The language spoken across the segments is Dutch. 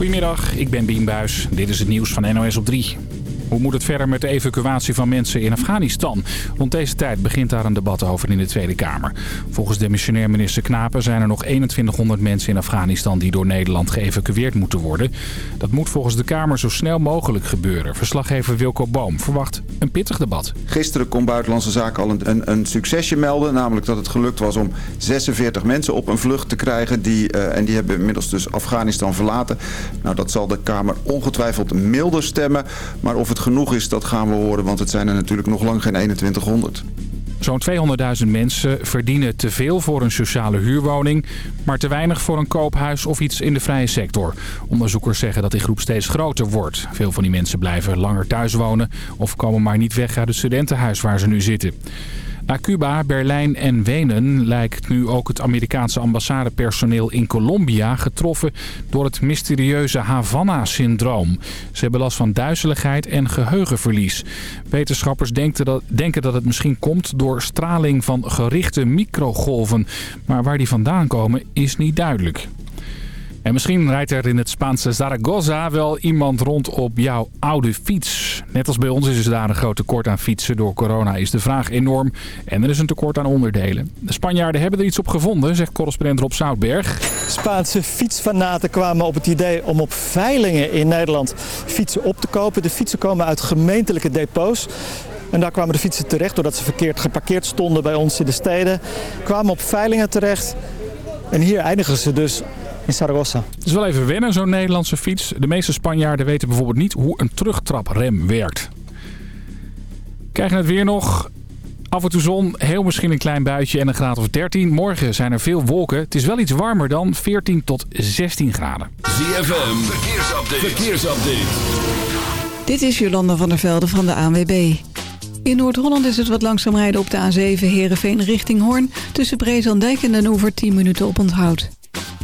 Goedemiddag, ik ben Bien Buis. Dit is het nieuws van NOS op 3. Hoe moet het verder met de evacuatie van mensen in Afghanistan? Rond deze tijd begint daar een debat over in de Tweede Kamer. Volgens demissionair minister Knapen zijn er nog 2100 mensen in Afghanistan die door Nederland geëvacueerd moeten worden. Dat moet volgens de Kamer zo snel mogelijk gebeuren. Verslaggever Wilco Boom verwacht een pittig debat. Gisteren kon Buitenlandse Zaken al een, een, succesje melden. Namelijk dat het gelukt was om 46 mensen op een vlucht te krijgen. Die, uh, en die hebben inmiddels dus Afghanistan verlaten. Nou, dat zal de Kamer ongetwijfeld milder stemmen. Maar of het genoeg is, dat gaan we horen. Want het zijn er natuurlijk nog lang geen 2100. Zo'n 200.000 mensen verdienen te veel voor een sociale huurwoning... maar te weinig voor een koophuis of iets in de vrije sector. Onderzoekers zeggen dat die groep steeds groter wordt. Veel van die mensen blijven langer thuis wonen... of komen maar niet weg uit het studentenhuis waar ze nu zitten. Na Cuba, Berlijn en Wenen lijkt nu ook het Amerikaanse ambassadepersoneel in Colombia getroffen door het mysterieuze Havana-syndroom. Ze hebben last van duizeligheid en geheugenverlies. Wetenschappers denken dat, denken dat het misschien komt door straling van gerichte microgolven. Maar waar die vandaan komen is niet duidelijk. En misschien rijdt er in het Spaanse Zaragoza wel iemand rond op jouw oude fiets. Net als bij ons is er daar een groot tekort aan fietsen. Door corona is de vraag enorm en er is een tekort aan onderdelen. De Spanjaarden hebben er iets op gevonden, zegt correspondent Rob Zoutberg. Spaanse fietsfanaten kwamen op het idee om op veilingen in Nederland fietsen op te kopen. De fietsen komen uit gemeentelijke depots. En daar kwamen de fietsen terecht doordat ze verkeerd geparkeerd stonden bij ons in de steden. Kwamen op veilingen terecht. En hier eindigen ze dus in Zaragoza. Het is wel even wennen, zo'n Nederlandse fiets. De meeste Spanjaarden weten bijvoorbeeld niet hoe een terugtraprem werkt. Krijgen het weer nog. Af en toe zon, heel misschien een klein buitje en een graad of 13. Morgen zijn er veel wolken. Het is wel iets warmer dan 14 tot 16 graden. ZFM, verkeersupdate. verkeersupdate. Dit is Jolanda van der Velde van de ANWB. In Noord-Holland is het wat langzaam rijden op de A7 Heerenveen richting Hoorn. Tussen Brezandijk en Den Oever 10 minuten op onthoud.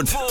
Zandvoort.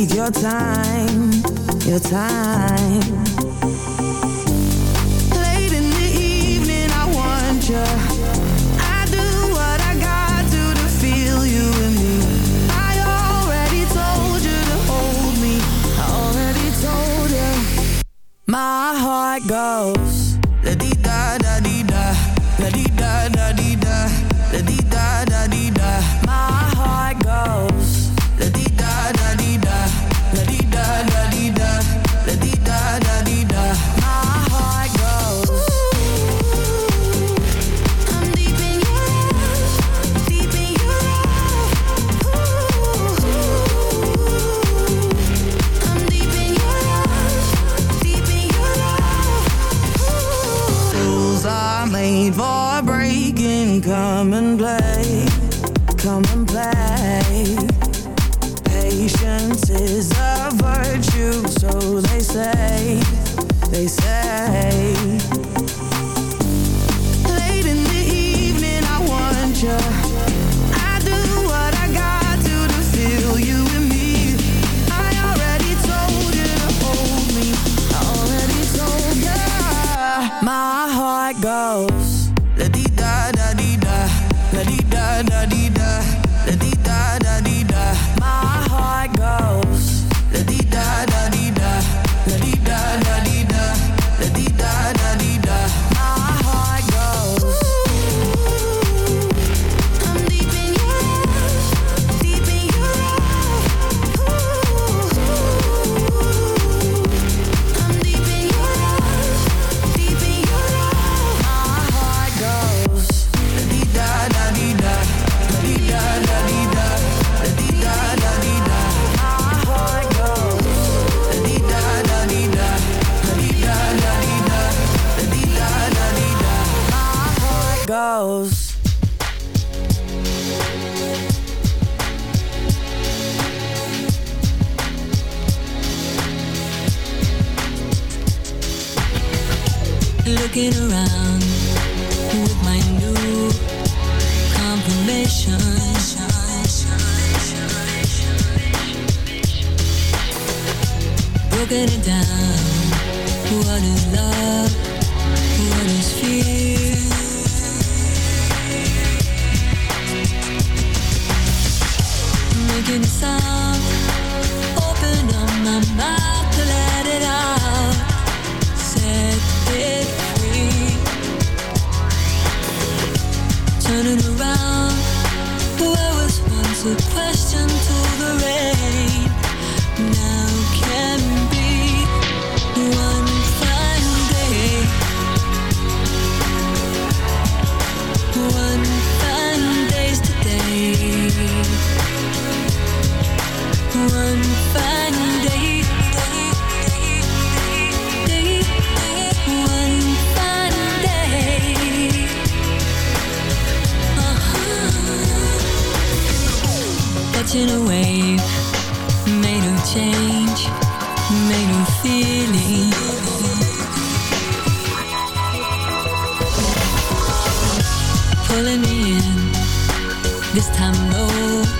need your time, your time. Late in the evening, I want you. I do what I got to to feel you in me. I already told you to hold me. I already told you. My heart goes. say turning around. I was once a question to the rain, now can catching a wave made of change, made of feeling. Pulling me in, this time though.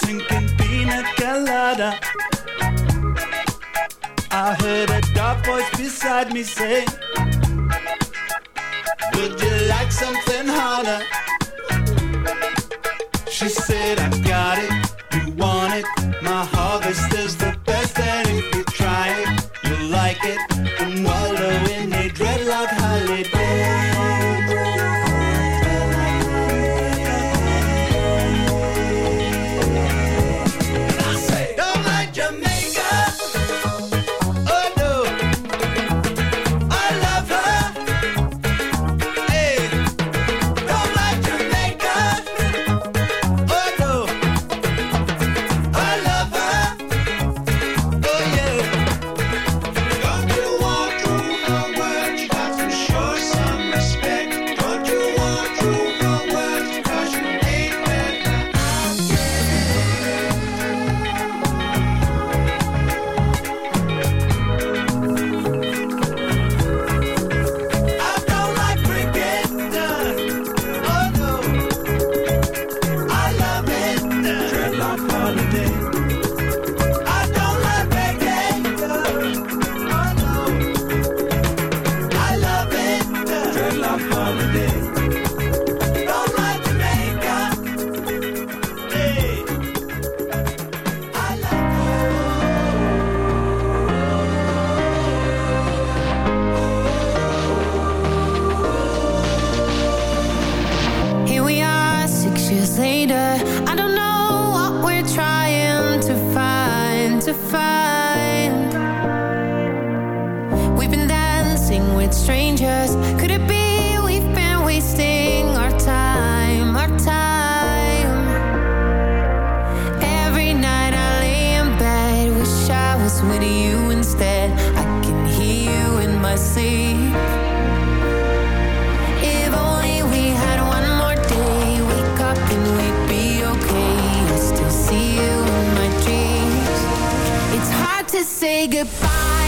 Sinking pina colada. I heard a dark voice beside me say. later say goodbye.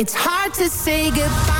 It's hard to say goodbye.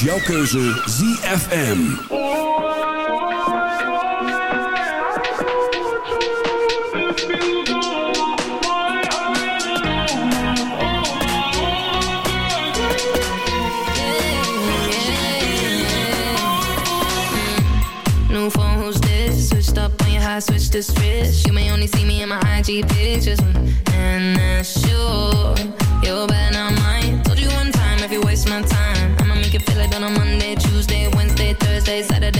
is jouw keuze ZFM. switch to switch You may only see me in my IG pictures. And that's sure You're better not mine. Told you one time if you waste my time on a Monday, Tuesday, Wednesday, Thursday, Saturday.